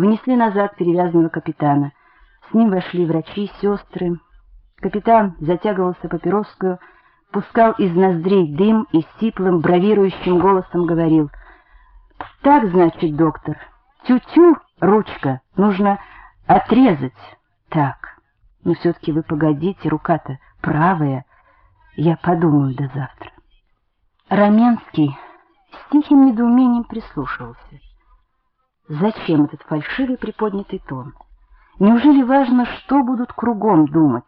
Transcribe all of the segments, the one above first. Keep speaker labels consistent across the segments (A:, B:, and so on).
A: Внесли назад перевязанного капитана. С ним вошли врачи, сестры. Капитан затягивался папироскую, пускал из ноздрей дым и сиплым, бравирующим голосом говорил. «Так, значит, доктор, тю-тю, ручка, нужно отрезать. Так, но все-таки вы погодите, рука-то правая, я подумаю до завтра». Раменский с тихим недоумением прислушивался. Зачем этот фальшивый приподнятый тон? Неужели важно, что будут кругом думать?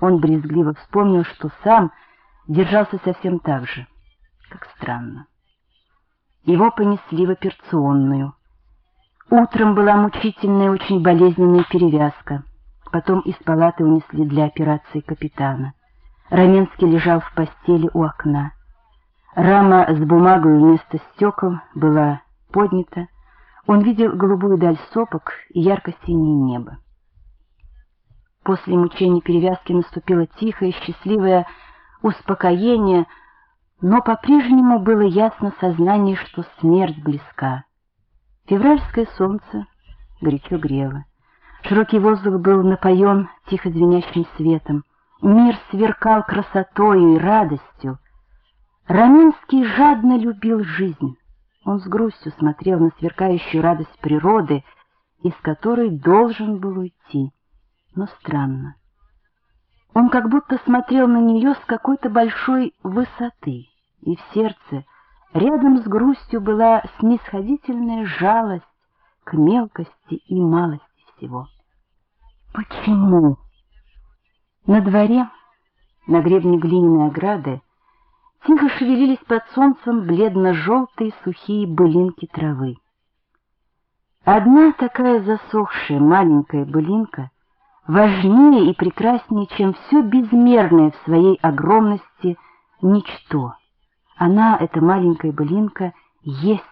A: Он брезгливо вспомнил, что сам держался совсем так же. Как странно. Его понесли в операционную. Утром была мучительная, очень болезненная перевязка. Потом из палаты унесли для операции капитана. Раменский лежал в постели у окна. Рама с бумагой вместо стекол была поднята. Он видел голубую даль сопок и ярко-синее небо. После мучений перевязки наступило тихое, счастливое успокоение, но по-прежнему было ясно сознание, что смерть близка. Февральское солнце горячо грело. Широкий воздух был напоен тихо звенящим светом. Мир сверкал красотою и радостью. Раменский жадно любил жизнь. Он с грустью смотрел на сверкающую радость природы, из которой должен был уйти. Но странно. Он как будто смотрел на нее с какой-то большой высоты, и в сердце рядом с грустью была снисходительная жалость к мелкости и малости всего. Почему? На дворе, на гребне глиняной ограды, Тихо шевелились под солнцем бледно-желтые сухие былинки травы. Одна такая засохшая маленькая былинка важнее и прекраснее, чем все безмерное в своей огромности ничто. Она, эта маленькая былинка, есть.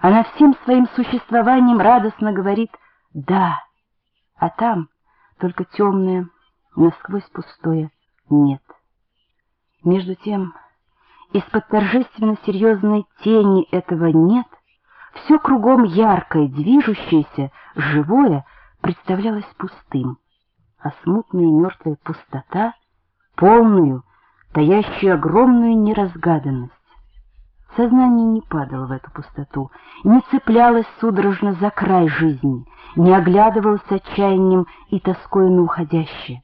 A: Она всем своим существованием радостно говорит «да», а там только темное, насквозь пустое «нет». Между тем из-под торжественно серьезной тени этого нет, все кругом яркое, движущееся, живое представлялось пустым, а смутная и мертвая пустота — полную, таящую огромную неразгаданность. Сознание не падало в эту пустоту, не цеплялось судорожно за край жизни, не оглядывалось отчаянием и тоской на уходящее.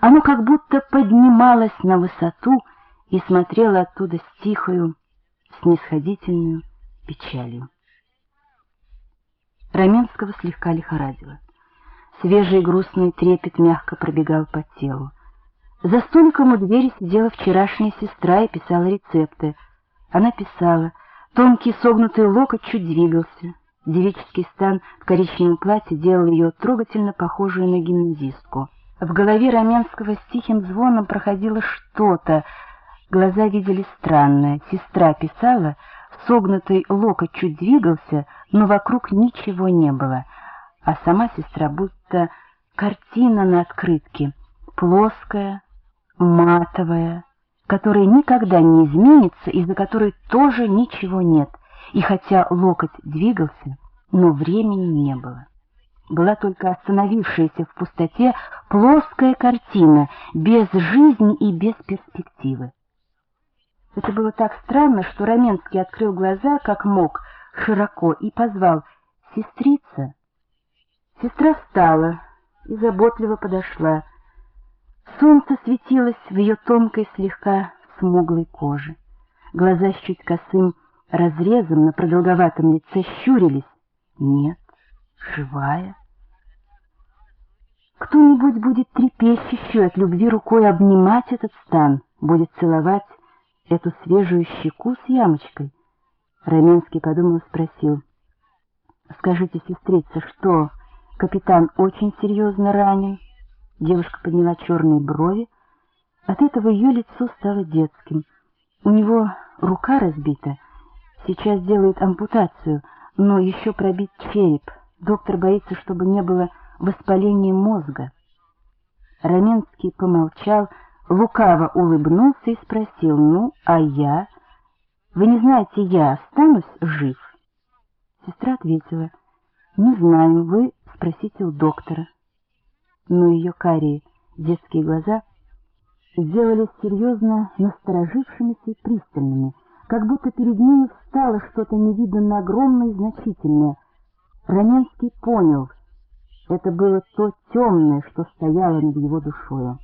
A: Оно как будто поднималось на высоту — и смотрела оттуда с тихою, снисходительную печалью. Раменского слегка лихорадило. Свежий грустный трепет мягко пробегал по телу. За столиком у двери сидела вчерашняя сестра и писала рецепты. Она писала. Тонкий согнутый локоть чуть двигался. Девический стан в коричневом платье делал ее трогательно похожей на гимназистку. В голове Раменского с тихим звоном проходило что-то, Глаза видели странное. Сестра писала, согнутый локоть чуть двигался, но вокруг ничего не было, а сама сестра будто картина на открытке, плоская, матовая, которая никогда не изменится и за которой тоже ничего нет, и хотя локоть двигался, но времени не было. Была только остановившаяся в пустоте плоская картина, без жизни и без перспективы. Это было так странно, что Раменский открыл глаза, как мог, широко, и позвал «Сестрица». Сестра встала и заботливо подошла. Солнце светилось в ее тонкой, слегка смуглой коже. Глаза с чуть косым разрезом на продолговатом лице щурились. Нет, живая. Кто-нибудь будет трепещущий от любви рукой обнимать этот стан, будет целовать эту свежую щеку с ямочкой? Раменский подумал и спросил. «Скажите, сестрица, что, капитан очень серьезно ранен?» Девушка подняла черные брови. От этого ее лицо стало детским. У него рука разбита. Сейчас делают ампутацию, но еще пробит череп. Доктор боится, чтобы не было воспаления мозга. Раменский помолчал, лукаво улыбнулся и спросил, «Ну, а я? Вы не знаете, я останусь жив?» Сестра ответила, Не знаю, вы спросите у доктора. Но ее карие детские глаза сделались серьезно насторожившимися и пристальными, как будто перед ней встало что-то невиданно огромное и значительное. Раменский понял, это было то темное, что стояло над его душою.